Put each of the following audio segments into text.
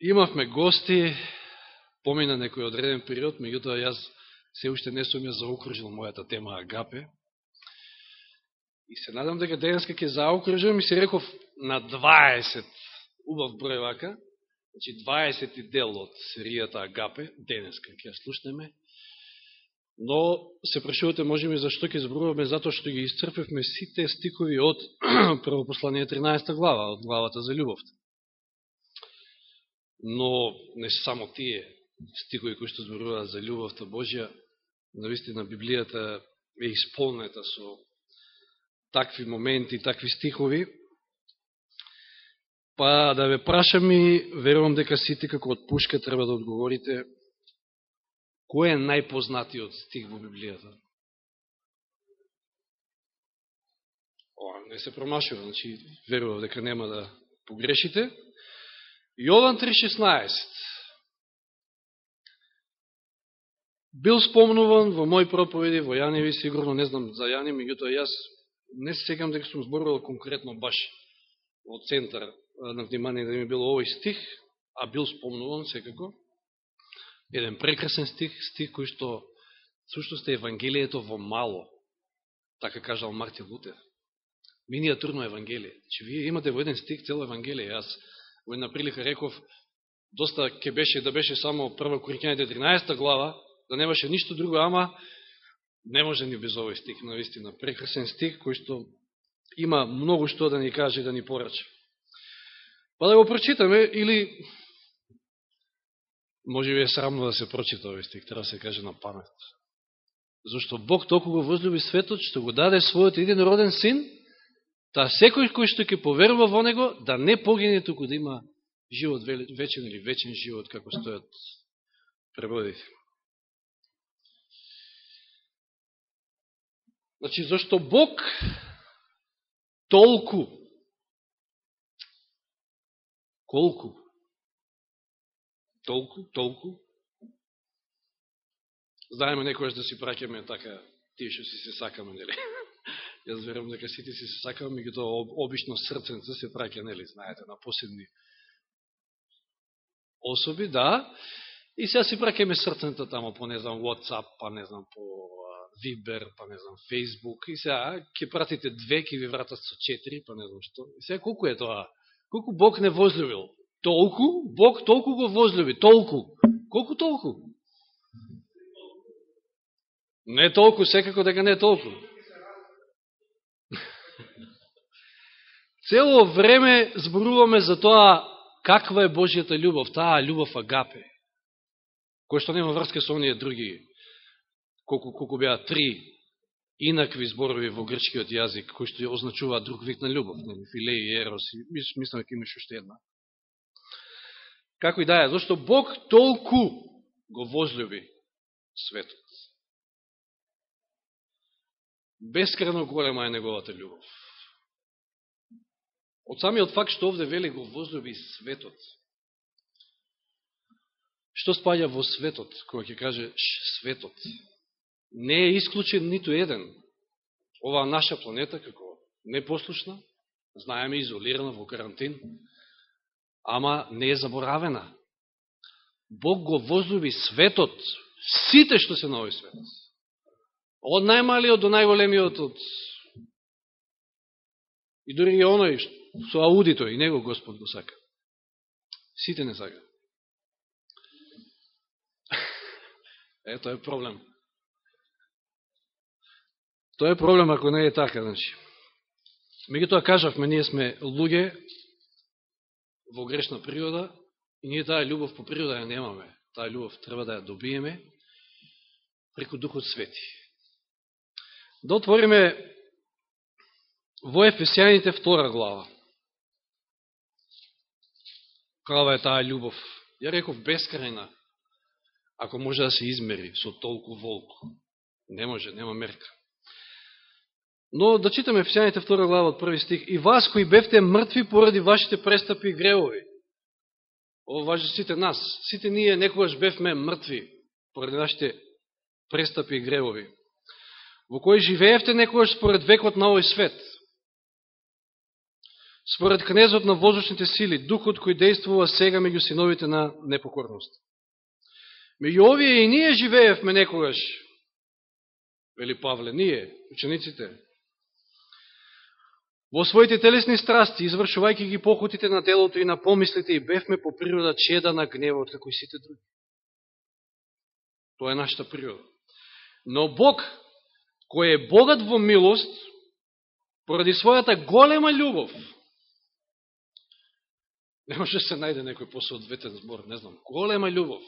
Имавме гости, помина некој одреден период, меѓутоа јас се уште не сум ја заокружил мојата тема Агапе. И се надам дека денеска ќе заокружим и се реков на 20 убав број вака, значи 20 дел од серијата Агапе, денеска ќе ја слушнеме. Но се прашувате можеме зашто ќе зборуваме, затоа што ги исцрпевме сите стикови од првопослание 13 глава, од главата за љубовта но не само тие стихови кои што зборуваат за љубовта Божја, навистина Библијата е исполнета со такви моменти, такви стихови. Па да ве прашам и верувам дека сите како од пушка треба да одговорите кој е најпознатиот стих во Библијата? О, не се промашува, значи верувам дека нема да погрешите. Јован 3.16 Бил спомнуван во мој проповеди, во Јаневи, сигурно не знам за Јани, меѓутоа јас не се секам дека сум зборувал конкретно баш во центар на внимание да ми било овој стих, а бил спомнуван секако. Еден прекрасен стих, стих кој што сушност е Евангелието во мало, така кажал Мартин Лутер. Миниатурно Евангелие. Че вие имате во еден стих цело Евангелие. Јас во една прилика реков, доста ке беше да беше само прва Коринќаните 13 глава, да немаше ништо друго, ама не може ни без овој стих, наистина, прекрасен стих, кој што има многу што да ни каже, да ни порача. Па да го прочитаме, или може би е срамно да се прочита овој стих, треба да се каже на памет. Зашто Бог толку го возлюби светот, што го даде својот единороден син, Та секој кој што ќе поверува во него, да не погине туку да има живот вечен или вечен живот, како стојат преводите. Значи, зашто Бог толку, колку, толку, толку, знаеме некојаш да си праќаме така, тие што си се сакаме, нели? Јас верувам дека сите си се сакаме, меѓутоа обично срценце се праќа, нели, знаете, на посебни особи, да. И сега си праќаме срценца тамо по, не знам, WhatsApp, па не знам, по Viber, па не знам, Facebook. И сега ќе пратите две, ќе ви вратат со четири, па не знам што. И сега колку е тоа? Колку Бог не возлюбил? Толку? Бог толку го возлюби. Толку. Колку толку? Не толку, секако дека не толку. Цело време зборуваме за тоа каква е Божијата љубов, таа љубов агапе, која што нема врска со оние други, колку, колку беа три инакви зборови во грчкиот јазик, кои што означуваат друг вид на љубов, нели, филеј и ерос, и мислам дека имаш уште една. Како и да е, зашто Бог толку го возлюби светот. Бескрайно голема е неговата љубов. Од самиот факт што овде вели го возлюби светот. Што спаѓа во светот, кога ќе каже светот? Не е исклучен ниту еден. Оваа наша планета, како непослушна, знаеме, изолирана во карантин, ама не е заборавена. Бог го возлюби светот, сите што се на овој свет. Од најмалиот до најголемиот, од... и дори и оној што со аудито и него Господ го сака. Сите не сака. Ето е проблем. Тоа е проблем ако не е така, значи. тоа кажавме, ние сме луѓе во грешна природа и ние таа љубов по природа ја немаме. Таа љубов треба да ја добиеме преку Духот Свети. Да отвориме во Ефесијаните втора глава каква е таа љубов. Ја реков бескрајна, ако може да се измери со толку волку. Не може, нема мерка. Но да читаме Ефесијаните втора глава од први стих. И вас кои бевте мртви поради вашите престапи и гревови. Ово важи сите нас. Сите ние некогаш бевме мртви поради нашите престапи и гревови. Во кои живеевте некогаш според векот на овој свет според кнезот на воздушните сили, духот кој действува сега меѓу синовите на непокорност. Меѓу овие и ние живеевме некогаш, вели Павле, ние, учениците, во своите телесни страсти, извршувајќи ги похотите на телото и на помислите, и бевме по природа чеда на гневот, како и сите други. Тоа е нашата природа. Но Бог, кој е богат во милост, поради својата голема љубов, не може да се најде некој посоодветен збор, не знам, голема љубов,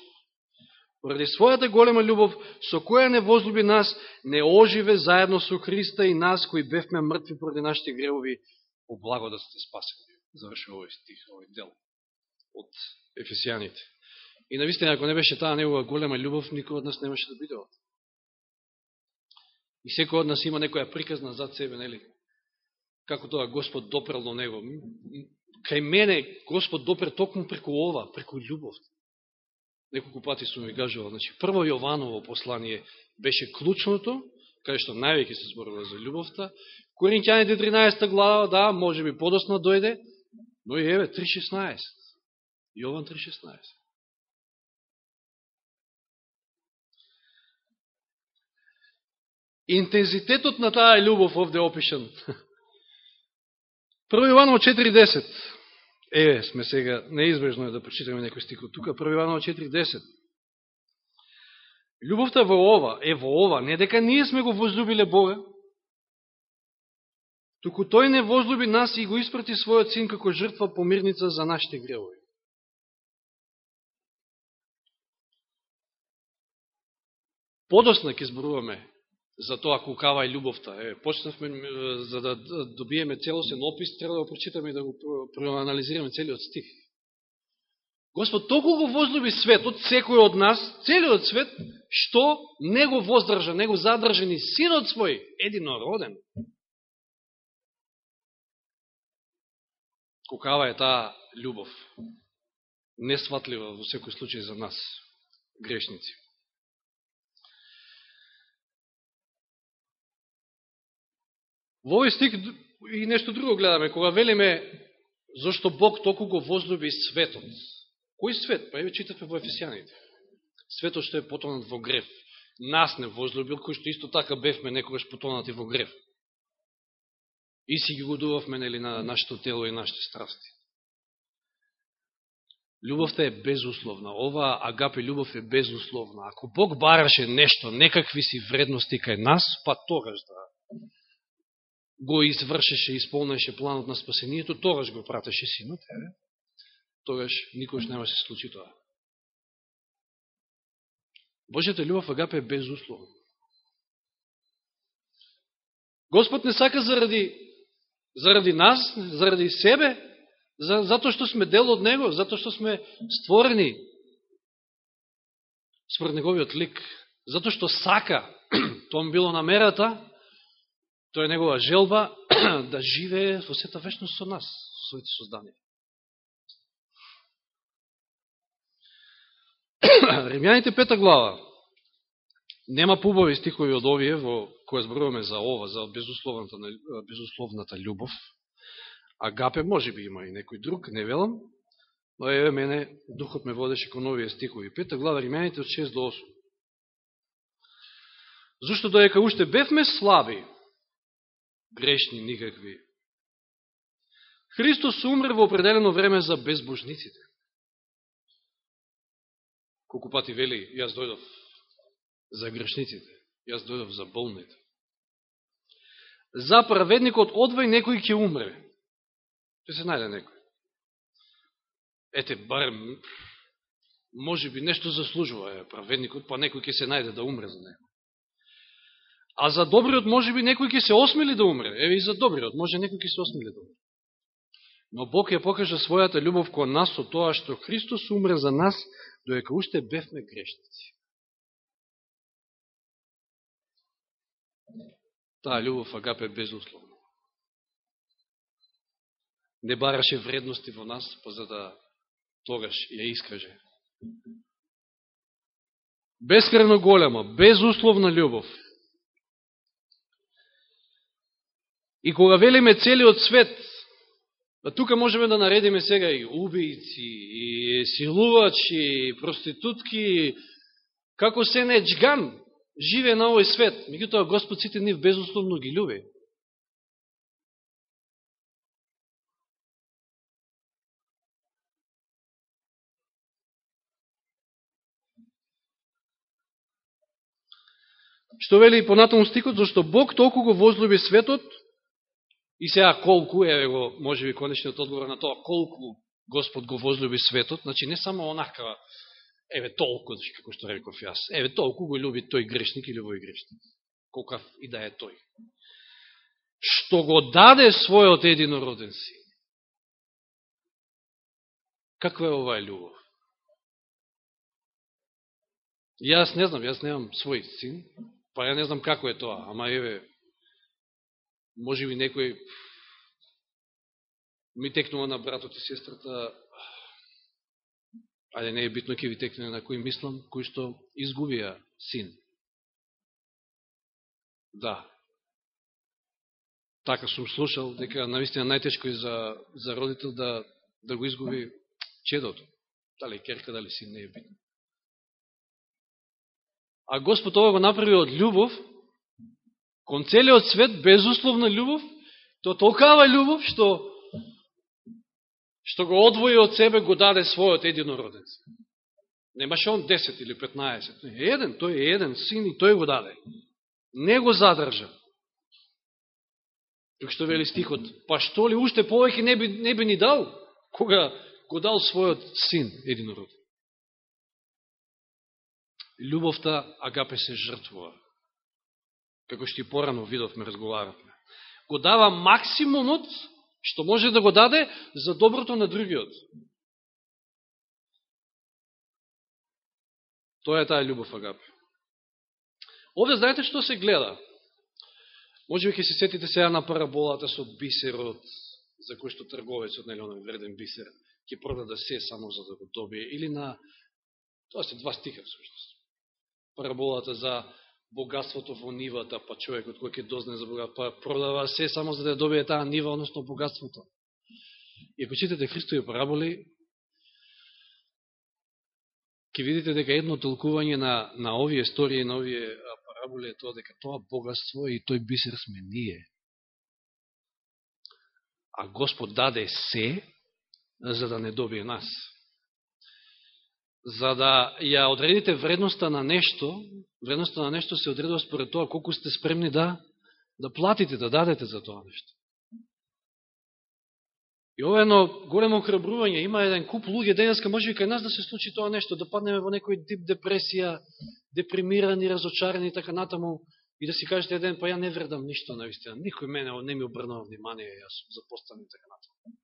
поради својата голема љубов, со која не возлюби нас, не оживе заедно со Христа и нас, кои бевме мртви поради нашите гревови, по благодат сте спасени. Завршува овој стих, овој дел од Ефесијаните. И навистина, ако не беше таа негова голема љубов, никој од нас немаше да биде овде. И секој од нас има некоја приказна зад себе, нели? Како тоа Господ допрел до него. Кај мене Господ допре токму преку ова, преку љубов. Неколку пати сум ви кажувал, значи, прво Јованово послание беше клучното, кај што највеќе се зборува за љубовта. Коринќаните 13 глава, да, може би подосна дојде, но и еве 3.16. Јован 3.16. Интензитетот на таа љубов овде опишан. Прво Јованово 4.10. Еве, сме сега, неизбежно е да прочитаме некој стих од тука, 1 Иваново 4.10. Любовта во ова, е во ова, не дека ние сме го возлюбиле Бога, туку Тој не возлюби нас и го испрати својот син како жртва помирница за нашите гревови. Подосна ќе зборуваме за тоа кукава и љубовта. Е, почнавме за да добиеме целосен опис, треба да го прочитаме и да го проанализираме целиот стих. Господ толку го возлюби светот, секој од нас, целиот свет, што не го воздржа, не го задржа ни синот свој, единороден. Кукава е таа љубов. Несватлива во секој случај за нас, грешници. Во овој стик и нешто друго гледаме, кога велиме зашто Бог толку го возлюби светот. Кој свет? Па еве читавме во Ефесијаните. Светот што е потонат во грев. Нас не возлюбил, кој што исто така бевме некогаш потонати во грев. И си ги годувавме нели, на нашето тело и нашите страсти. Любовта е безусловна. Ова агапе љубов е безусловна. Ако Бог бараше нешто, некакви си вредности кај нас, па тогаш да го извршеше, исполнеше планот на спасението, тогаш го пратеше синот, е, тогаш никош нема да се случи тоа. Божјата љубов агапе е безусловна. Господ не сака заради, заради нас, заради себе, за, затоа што сме дел од Него, затоа што сме створени според Неговиот лик, затоа што сака, тоа било намерата, Тоа е негова желба да живее во сета вечност со нас, со своите создани. Римјаните пета глава. Нема пубави стихови од овие во која зборуваме за ова, за безусловната, безусловната љубов. Агапе може би има и некој друг, не велам, но еве мене духот ме водеше кон овие стихови. Пета глава Римјаните од 6 до 8. Зошто доека уште бевме слаби, грешни никакви. Христос умре во определено време за безбожниците. Колку пати вели, јас дојдов за грешниците, јас дојдов за болните. За праведникот одвај некој ќе умре. Ќе се најде некој. Ете, барем, може би нешто заслужува е праведникот, па некој ќе се најде да умре за него. А за добриот може би некој ќе се осмели да умре. Еве и за добриот може некој ќе се осмели да умре. Но Бог ја покажа својата љубов кон нас со тоа што Христос умре за нас, доека уште бевме грешници. Таа љубов агапе безусловно. Не бараше вредности во нас, па за да тогаш ја искаже. Бескрено голема, безусловна љубов, И кога велиме целиот свет, А тука можеме да наредиме сега и убијци, и силувачи, и проститутки, како се не джган живе на овој свет. Меѓутоа Господ сите нив безусловно ги љуби. Што вели и понатаму стикот, зашто Бог толку го возлюби светот, и сега колку, еве го, може би конечниот одговор на тоа, колку Господ го возлюби светот, значи не само онака, еве толку, како што реков јас, еве толку го љуби тој грешник или овој грешник, колкав и да е тој. Што го даде својот единороден син. Каква е оваа љубов? Јас не знам, јас немам свој син, Па ја не знам како е тоа, ама еве, може би некој ми текнува на братот и сестрата, ајде не е битно ќе ви текне на кој мислам, кој што изгубија син. Да. Така сум слушал, дека наистина најтешко е за, за родител да, да го изгуби чедото. Дали керка, дали син, не е битно. А Господ ова го направи од љубов, кон целиот свет, безусловна љубов, то толкава љубов, што што го одвои од себе, го даде својот единородец. Немаше он 10 или 15. Еден, тој е еден син и тој го даде. Не го задржа. Тук што вели стихот, па што ли уште повеќе не би, не би ни дал, кога го дал својот син единородец љубовта агапе се жртвува. Како што и порано видовме, разговаравме. Го дава максимумот што може да го даде за доброто на другиот. Тоа е таа љубов агап. Овде знаете што се гледа? Може би ќе се сетите сега на параболата со бисерот, за кој што трговецот, нели оној вреден бисер, ќе продаде да се само за да го добие, или на... Тоа се два стиха, всушност параболата за богатството во нивата, па човекот кој ќе дозне за богатство, па продава се само за да добие таа нива, односно богатството. И ако читате Христови параболи, ќе видите дека едно толкување на, на овие истории, на овие параболи е тоа дека тоа богатство и тој бисер сме ние. А Господ даде се за да не добие нас за да ја одредите вредноста на нешто, вредноста на нешто се одредува според тоа колку сте спремни да да платите, да дадете за тоа нешто. И ова е едно големо храбрување. Има еден куп луѓе денеска, може би кај нас да се случи тоа нешто, да паднеме во некој тип депресија, депримирани, разочарани и така натаму, и да си кажете еден, па ја не вредам ништо наистина. Никој мене не ми обрнува внимание, јас запоставам и така натаму.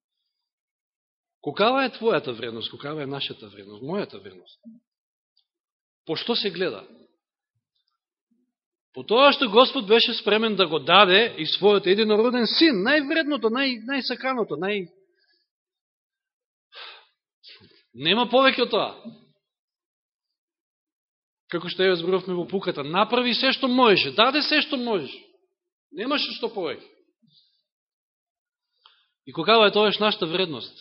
Кокава е твојата вредност? Кокава е нашата вредност? Мојата вредност? По што се гледа? По тоа што Господ беше спремен да го даде и својот единороден син, највредното, нај, најсаканото, нај... Нема повеќе од тоа. Како што ја зборовме во пуката, направи се што можеш, даде се што можеш, Немаше што повеќе. И кога е тоа нашата вредност?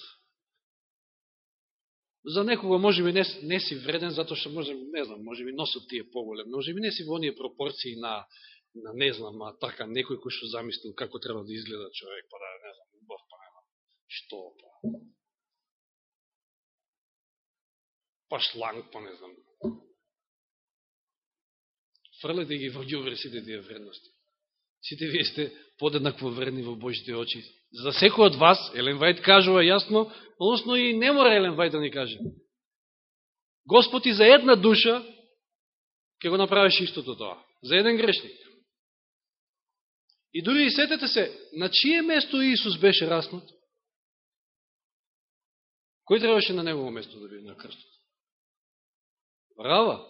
За некого може би не, не си вреден, затоа што може, не знам, може би носот ти е поголем, може би не си во оние пропорции на, на не знам, а така некој кој што замислил како треба да изгледа човек, па да, не знам, убав, па не знам, што, па. Па шланг, па не знам. Фрлете ги во ѓубре сите тие вредности. Сите вие сте подеднакво вредни во Божите очи. За секој од вас, Елен Вајд кажува јасно, односно и не мора Елен Вајд да ни каже. Господ и за една душа ќе го направиш истото тоа. За еден грешник. И дури и сетете се, на чие место Иисус беше раснат? Кој требаше на негово место да биде на крстот? Рава.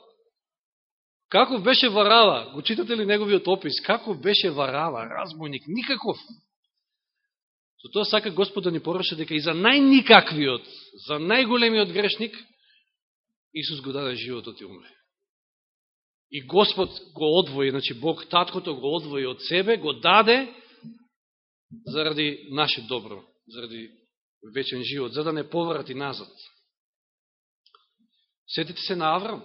Каков беше Варава? Го читате ли неговиот опис? Каков беше Варава? Разбойник. Никаков. Со тоа сака Господ да ни пораше дека и за најникаквиот, за најголемиот грешник, Исус го даде животот и умре. И Господ го одвои, значи Бог Таткото го одвои од себе, го даде заради наше добро, заради вечен живот, за да не поврати назад. Сетите се на Аврам?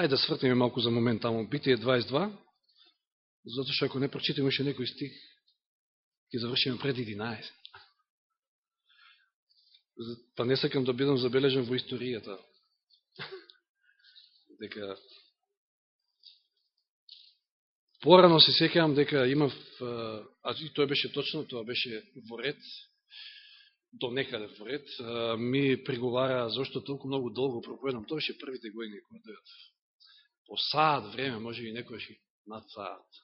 Ајде да свртиме малку за момент таму. Битие 22, затоа што ако не прочитаме уште некој стих, ќе завршиме пред 11. Па не сакам да бидам забележен во историјата. Дека Порано се секавам дека имав, а и тоа беше точно, тоа беше во ред, до некаде во ред, ми приговара зашто толку многу долго проповедам. Тоа беше првите години кога дојат. По саат време, може и некојаш и над саат.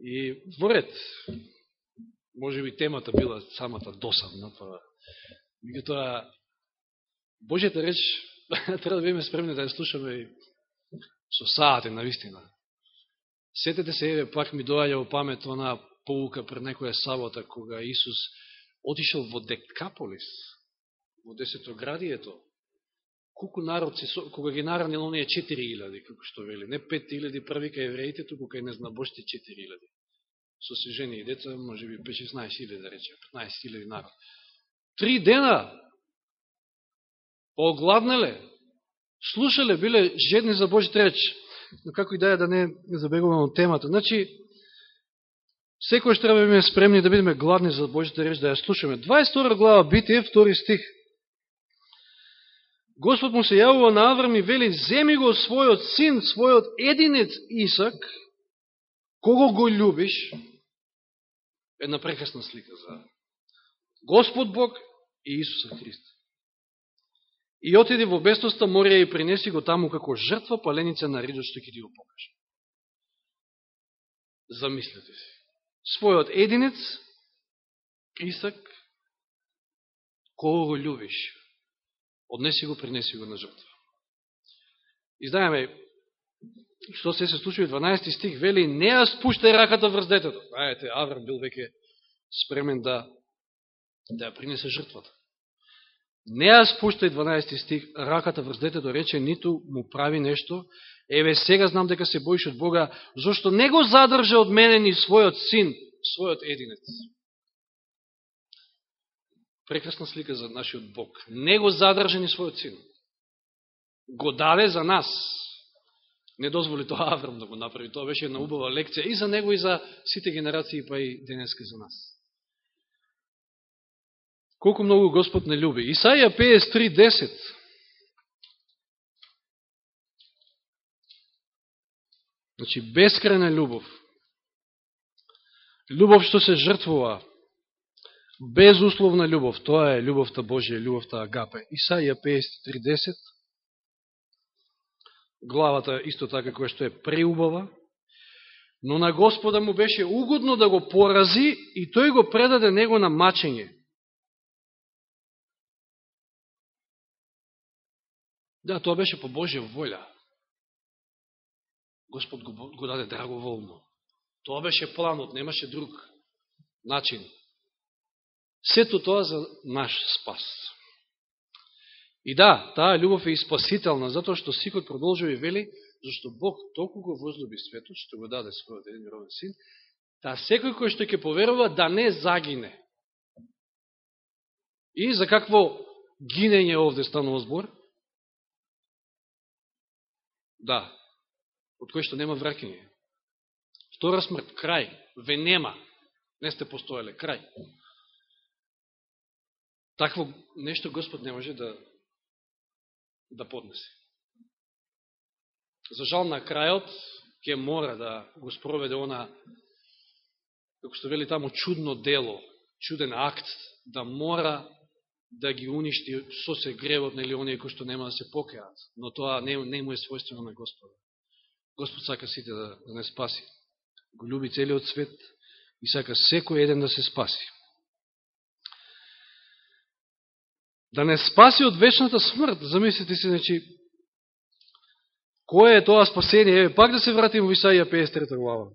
И вред, може би темата била самата досадна, па меѓутоа Божјата реч треба да бидеме спремни да ја слушаме и со саати на вистина. Сетете се, еве, пак ми доаѓа во памет она поука пред некоја сабота, кога Исус отишел во Декаполис, во Десетоградието, колку народ се, кога ги наранил оние 4000, како што вели, не 5000 први кај евреите, туку кај незнабошите 4000. Со се жени и деца, може би 5-16 да речем, 15 народ. Три дена огладнеле, слушале, биле жедни за Божите реч но како и да е да не забегуваме од темата. Значи, секој што треба да бидеме спремни да бидеме гладни за Божите реч, да ја слушаме. 22 глава Битие, 2 стих. Господ му се јавува на Аврам и вели, земи го својот син, својот единец Исак, кого го љубиш, една прекрасна слика за Господ Бог и Исуса Христа. И отиди во бесноста Морија и принеси го таму како жртва паленица на ридот што ќе ти го покаже. Замислете се. Својот единец, Исак, кого го љубиш? Однеси го, принеси го на жртва. И знаеме, што се се случи 12 стих, вели, не ја спуштај раката врз детето. Знаете, Аврам бил веќе спремен да, да ја принесе жртвата. Не ја спуштај 12 стих, раката врз детето рече, ниту му прави нешто, еве сега знам дека се боиш од Бога, зашто не го задржа од мене ни својот син, својот единец. Прекрасна слика за нашиот Бог. Не го задржа ни својот син. Го даде за нас. Не дозволи тоа Аврам да го направи. Тоа беше една убава лекција и за него и за сите генерации, па и денеска за нас. Колку многу Господ не люби. Исаја 53.10 Значи, бескрайна љубов. Љубов што се жртвува. Безусловна љубов. Тоа е љубовта Божија, љубовта Агапе. Исаија 53.10 Главата исто така која што е преубава. Но на Господа му беше угодно да го порази и тој го предаде него на мачење. Да, тоа беше по Божја воља. Господ го, го даде драговолно. Тоа беше планот, немаше друг начин. Сето тоа за наш спас. И да, таа љубов е испасителна, затоа што сикот продолжува и вели, зашто Бог толку го возлюби светот, што го даде својот един син, да секој кој што ќе поверува да не загине. И за какво гинење овде станува збор? Да. Од кој што нема вракење. Втора смрт, крај. Ве нема. Не сте постоеле. Крај. Такво нешто Господ не може да да поднесе. За жал на крајот ќе мора да го спроведе она како што вели таму чудно дело, чуден акт да мора да ги уништи со се гревот или оние кои што нема да се покаат. Но тоа не, не му е својствено на Господа. Господ сака сите да, да не спаси. Го люби целиот свет и сака секој еден да се спаси. Да не спаси од вечната смрт. Замислите си, значи, кој е тоа спасение? Еве, пак да се вратим во Исаија 53 глава.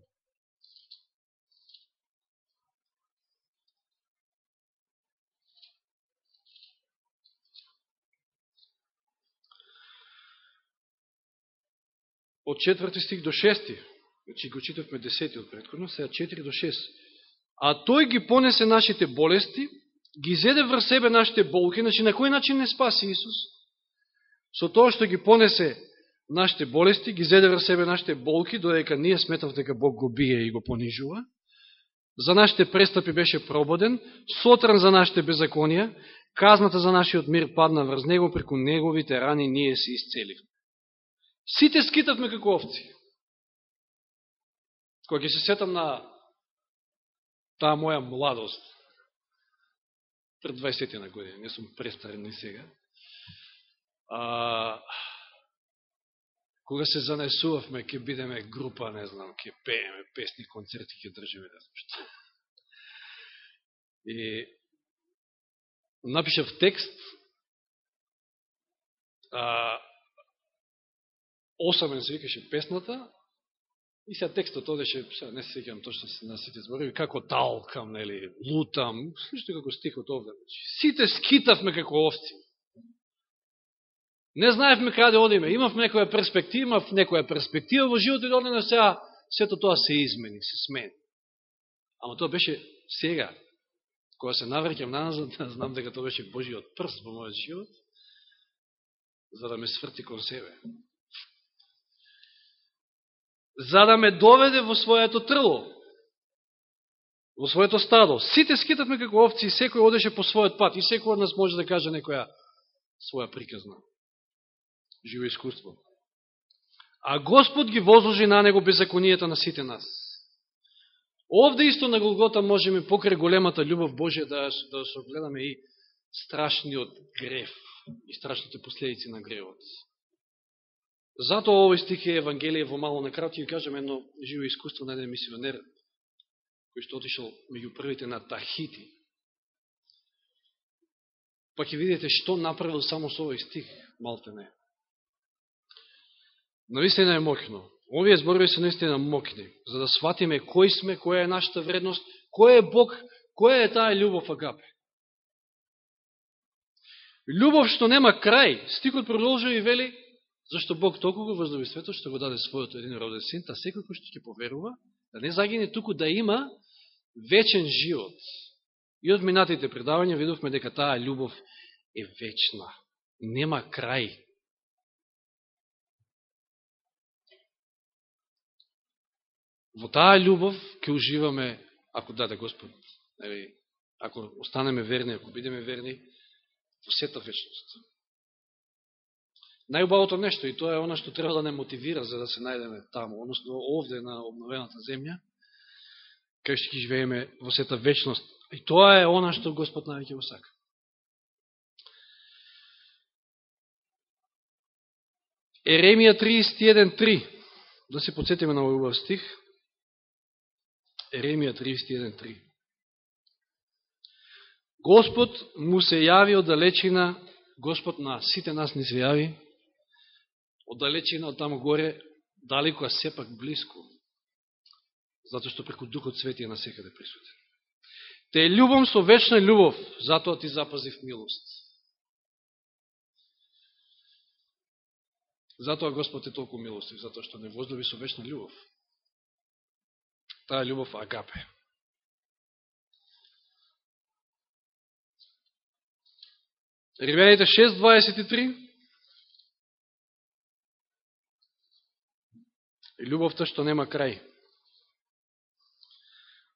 од четврти стих до шести, значи го читавме десети од предходно, сега 4 до 6. а тој ги понесе нашите болести, ги зеде врз себе нашите болки, значи на кој начин не спаси Исус? Со тоа што ги понесе нашите болести, ги зеде врз себе нашите болки, додека ние сметав дека Бог го бие и го понижува, за нашите престапи беше прободен, сотран за нашите беззаконија, казната за нашиот мир падна врз него, преку неговите рани ние се исцеливме. Сите скитавме како овци. Кога ќе се сетам на таа моја младост, пред 20 на години, не сум престарен ни сега, а, кога се занесувавме, ќе бидеме група, не знам, ќе пееме песни, концерти, ќе држиме, не знам што. И напишав текст, а, осамен се викаше песната, И сега текстот одеше, сега не се секам точно на сите зборови, како талкам, нели, лутам, слушате како стихот овде. Значи, сите скитавме како овци. Не знаевме каде одиме, имавме некоја перспектива, имав некоја перспектива во животот и одне сега сето тоа се измени, се смени. Ама тоа беше сега, кога се наврекам назад, знам дека тоа беше Божиот прст во мојот живот, за да ме сврти кон себе за да ме доведе во своето трло, во своето стадо. Сите скитавме како овци и секој одеше по својот пат и секој од нас може да каже некоја своја приказна. Живо искуство. А Господ ги возложи на него беззаконијата на сите нас. Овде исто на Голгота можеме покрај големата љубов Божја да, да согледаме и страшниот греф и страшните последици на гревот. Затоа овој стих е Евангелие во мало накратко и кажем едно живо искуство на еден мисионер кој што отишел меѓу првите на Тахити. Па ќе видите што направил само со овој стих, малте не. Навистина е мокно. Овие зборови се наистина мокни, за да сватиме кој сме, која е нашата вредност, кој е Бог, која е таа љубов агапе. Љубов што нема крај, Стикот продолжува и вели, Зашто Бог толку го возлюби светот, што го даде својот един роден син, та секој кој што ќе поверува, да не загине туку да има вечен живот. И од минатите предавања видовме дека таа љубов е вечна. Нема крај. Во таа љубов ќе уживаме, ако даде Господ, ако останеме верни, ако бидеме верни, во сета вечност најубавото нешто и тоа е оно што треба да не мотивира за да се најдеме таму, односно овде на обновената земја, кај што ќе живееме во сета вечност. И тоа е она што Господ највеќе го сака. Еремија 31.3 Да се подсетиме на овој стих. Еремија 31.3 Господ му се јави од далечина, Господ на сите нас не се јави, оддалечина од таму горе, далеко, а сепак близко, затоа што преку Духот Свети е на секаде присутен. Те љубам со вечна љубов, затоа ти запазив милост. Затоа Господ е толку милостив, затоа што не возлюби со вечна љубов. Таа љубов агапе. Римјаните 6.23 љубовта што нема крај.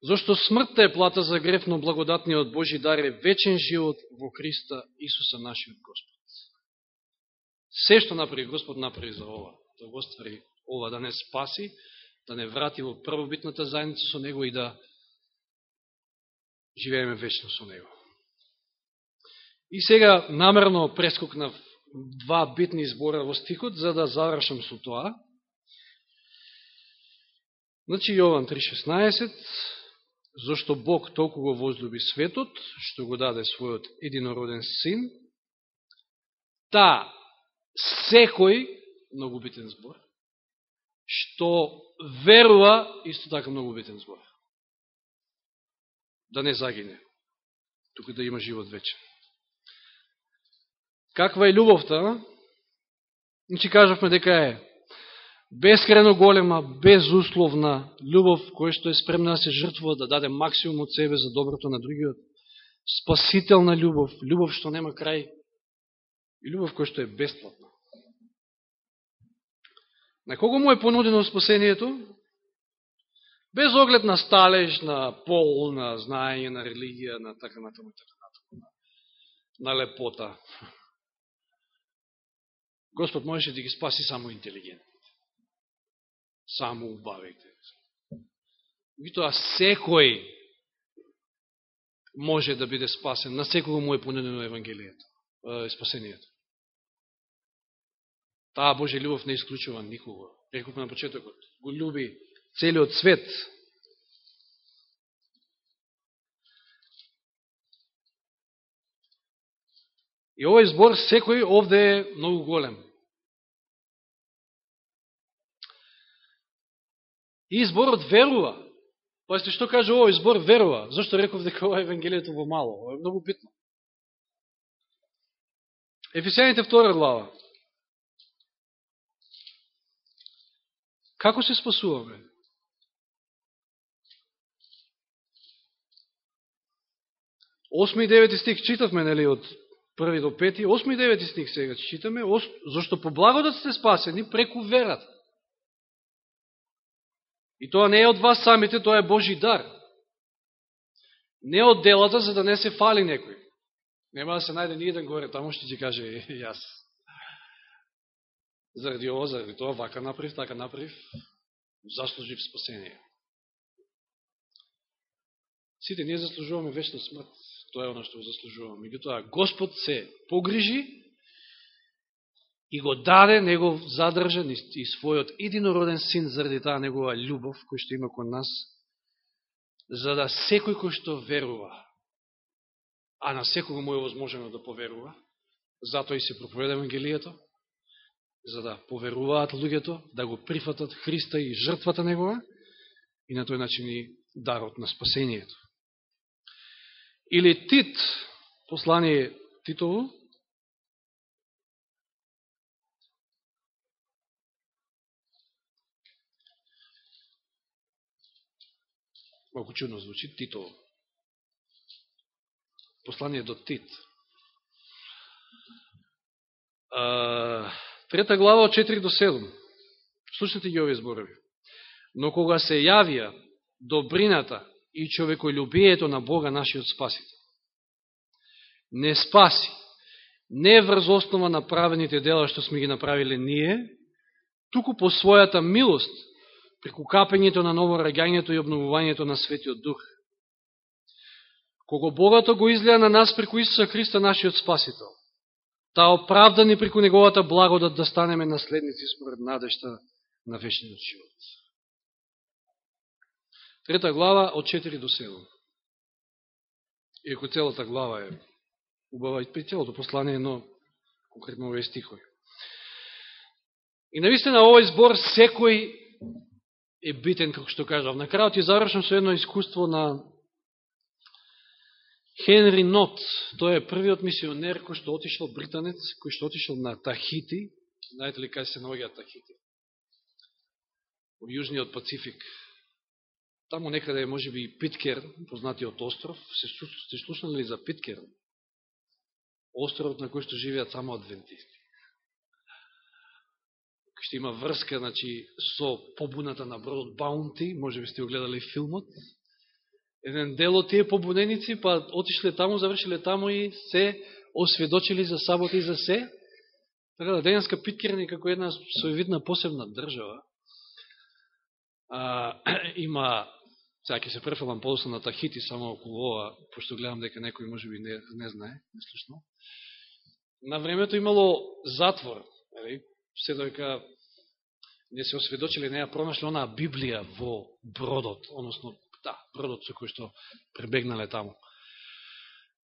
Зошто смртта е плата за греф, но благодатниот Божи дар е вечен живот во Христа Исуса нашиот Господ. Се што направи Господ направи за ова, да го ствари ова, да не спаси, да не врати во првобитната заедница со Него и да живееме вечно со Него. И сега намерно прескокнав два битни збора во стихот, за да завршам со тоа. Значи, Јован 3.16, зошто Бог толку го возлюби светот, што го даде својот единороден син, та секој, многу битен збор, што верува, исто така многу битен збор, да не загине, туку да има живот вечен. Каква е љубовта? Значи, кажавме дека е бескрено голема, безусловна љубов, која што е спремна да се жртвува, да даде максимум од себе за доброто на другиот, спасителна љубов, љубов што нема крај и љубов која што е бесплатна. На кого му е понудено спасението? Без оглед на сталеж, на пол, на знаење, на религија, на така натаму и така натаму, на лепота. Господ можеше да ги спаси само интелигентни. Само убавите. тоа секој може да биде спасен. На секој му е понедено Евангелието, е, спасението. Таа Божја љубов не исклучува никого. Реков на почетокот. Го љуби целиот свет. И овој збор секој овде е многу голем. И изборот верува. Пајте што каже овој избор верува. Зошто реков дека ова Евангелието во мало? Ова е многу битно. Ефесијаните втора глава. Како се спасуваме? Осми и девети стих читавме, нели, од први до пети. Осми и девети стих сега читаме, зашто по благодат сте спасени преку верата. И тоа не е од вас самите, тоа е Божи дар. Не од делата, за да не се фали некој. Нема да се најде ни еден горе, таму ще ти каже, јас заради ова, заради тоа, вака направив, така направив, заслужив спасение. Сите ние заслужуваме вечна смрт, тоа е оно што го заслужуваме. Меѓутоа, Господ се погрижи и го даде, негов задржан и, својот единороден син заради таа негова љубов, кој што има кон нас, за да секој кој што верува, а на секој му е возможено да поверува, затоа и се проповеда Евангелието, за да поверуваат луѓето, да го прифатат Христа и жртвата Негова, и на тој начин и дарот на спасението. Или Тит, послание Титово, Малко чудно звучи, Титово. Послание до Тит. Трета глава од 4 до 7. Слушнете ги овие зборови. Но кога се јавија добрината и човеколюбието на Бога нашиот Спасител, не спаси, не врз основа на правените дела што сме ги направиле ние, туку по својата милост, преку капењето на ново раѓањето и обновувањето на Светиот Дух. Кого Богато го излеа на нас преку Исуса Христа, нашиот Спасител, та оправдани преку неговата благодат да станеме наследници според надешта на вечниот живот. Трета глава од 4 до 7. Иако целата глава е убава и при целото послание, но конкретно овој стихови. И наистина овој збор секој е битен, како што кажав. На крајот ја завршам со едно искуство на Хенри Нот, тој е првиот мисионер кој што отишел британец, кој што отишел на Тахити. Знаете ли кај се наоѓа Тахити? Во Јужниот Пацифик. Таму некаде е можеби и Питкер, познатиот остров. Се, се слушнали ли за Питкер? Островот на кој што живеат само адвентисти. Што има врска значи, со побуната на бродот Баунти, може би сте огледали филмот, еден дел од тие побуненици, па отишле таму, завршиле таму и се осведочили за сабота и за се. Така да, денеска Питкерни како една своевидна посебна држава, а, има, сега ќе се префалам подосно на Тахити, само околу ова, пошто гледам дека некој може би не, не знае, неслушно. На времето имало затвор, се дојка не се осведочили, не ја пронашли онаа Библија во бродот, односно да, бродот со кој што пребегнале таму.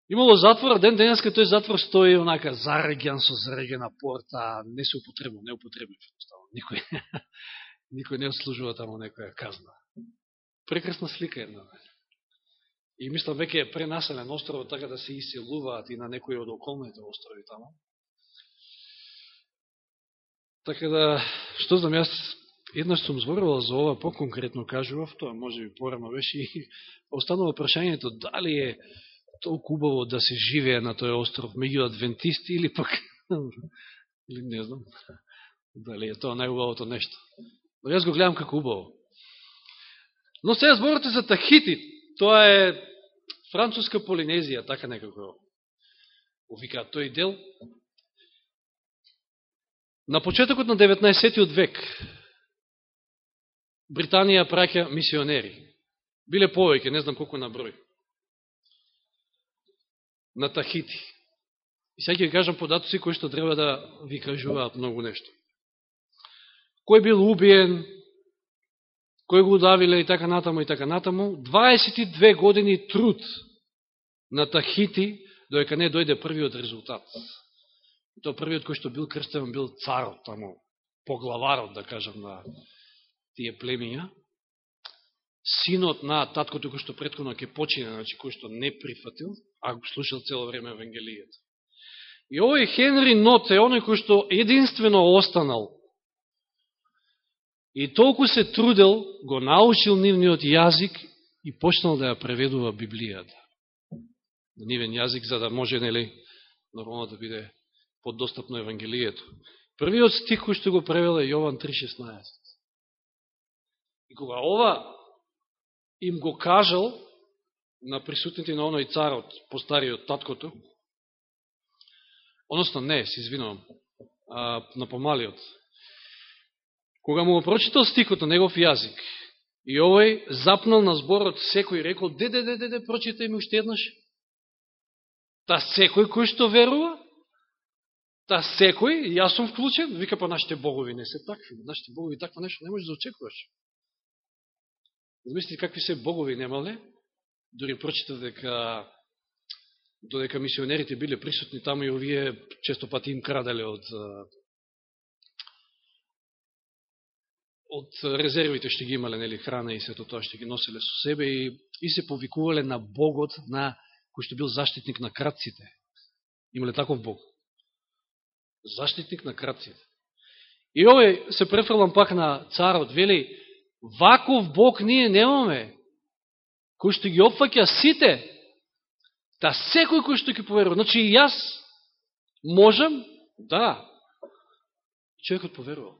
Имало затвор, ден денеска тој затвор стои онака зареген со зарегена порта, не се употребува, не употребно, Никој, никој не ослужува таму некоја казна. Прекрасна слика една. И мислам, веќе е пренаселен остров, така да се иселуваат и на некои од околните острови таму. Така да, што знам, јас еднаш сум зборувал за ова, по-конкретно кажував, тоа може би порано беше и останува прашањето дали е толку убаво да се живее на тој остров меѓу адвентисти или пак или не знам дали е тоа најубавото нешто. Но јас го гледам како убаво. Но сега зборате за Тахити, тоа е француска Полинезија, така некако увика тој дел. На почетокот на 19. век Британија праќа мисионери. Биле повеќе, не знам колку на број. На Тахити. И сега ќе ви кажам податоци кои што треба да ви кажуваат многу нешто. Кој бил убиен, кој го удавиле и така натаму и така натаму. 22 години труд на Тахити, доека не дојде првиот резултат. И то првиот кој што бил крстен бил царот таму, поглаварот, да кажам, на тие племиња, синот на таткото кој што предходно ќе почине, значи кој што не прифатил, а го слушал цело време Евангелијето. И овој Хенри Нот е оној кој што единствено останал и толку се трудел, го научил нивниот јазик и почнал да ја преведува Библијата. На нивен јазик, за да може, нели, нормално да биде поддостапно Евангелијето. Првиот стих кој што го превел е Јован 3.16. И кога ова им го кажал на присутните на оној царот, постариот таткото, односно не, се извинувам, а, на помалиот, кога му го прочитал стикот на негов јазик, и овој запнал на зборот секој рекол, де, де, де, де, де ми уште еднаш. Та секој кој што верува, та секој, јас сум вклучен, вика па нашите богови не се такви, нашите богови таква нешто не може да очекуваш. Замислите какви се богови немале, дори прочита дека додека мисионерите биле присутни таму и овие често пати им краделе од од резервите што ги имале нели храна и сето тоа што ги носеле со себе и, и се повикувале на богот на кој што бил заштитник на крадците. Имале таков бог. Заштитник на крадците. И овој се префрлам пак на царот, вели, ваков Бог ние немаме, кој што ги опфаќа сите, та секој кој што ги поверува. Значи и јас можам, да, човекот поверува.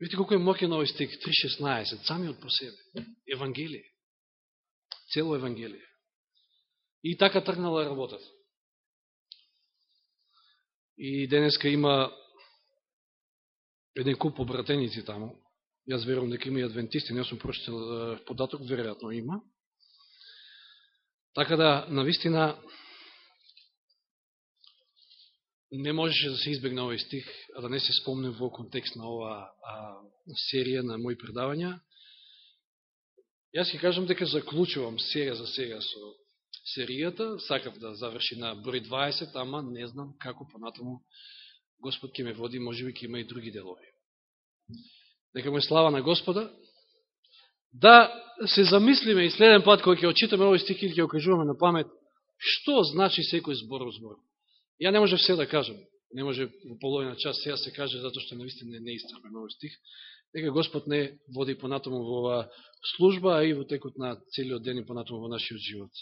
Видите колко е мокен овој стик, 3.16, самиот по себе. Евангелие. Цело Евангелие. И така тргнала работата. И денеска има еден куп обратеници таму, Јас верувам дека има и адвентисти, не сум прочитал податок, веројатно има. Така да, навистина, не можеше да се избегне овој стих, а да не се спомне во контекст на ова а, серија на мои предавања. Јас ќе кажам дека заклучувам серија за сега со серијата, сакав да заврши на број 20, ама не знам како понатаму Господ ќе ме води, може би ќе има и други делови нека му е слава на Господа, да се замислиме и следен пат, кога ќе очитаме овој стих и ќе окажуваме на памет, што значи секој збор збор. Ја не може все да кажам, не може во половина час сега се каже, затоа што наистина не истрпаме овој стих. Нека Господ не води понатаму во оваа служба, а и во текот на целиот ден и понатаму во нашиот живот.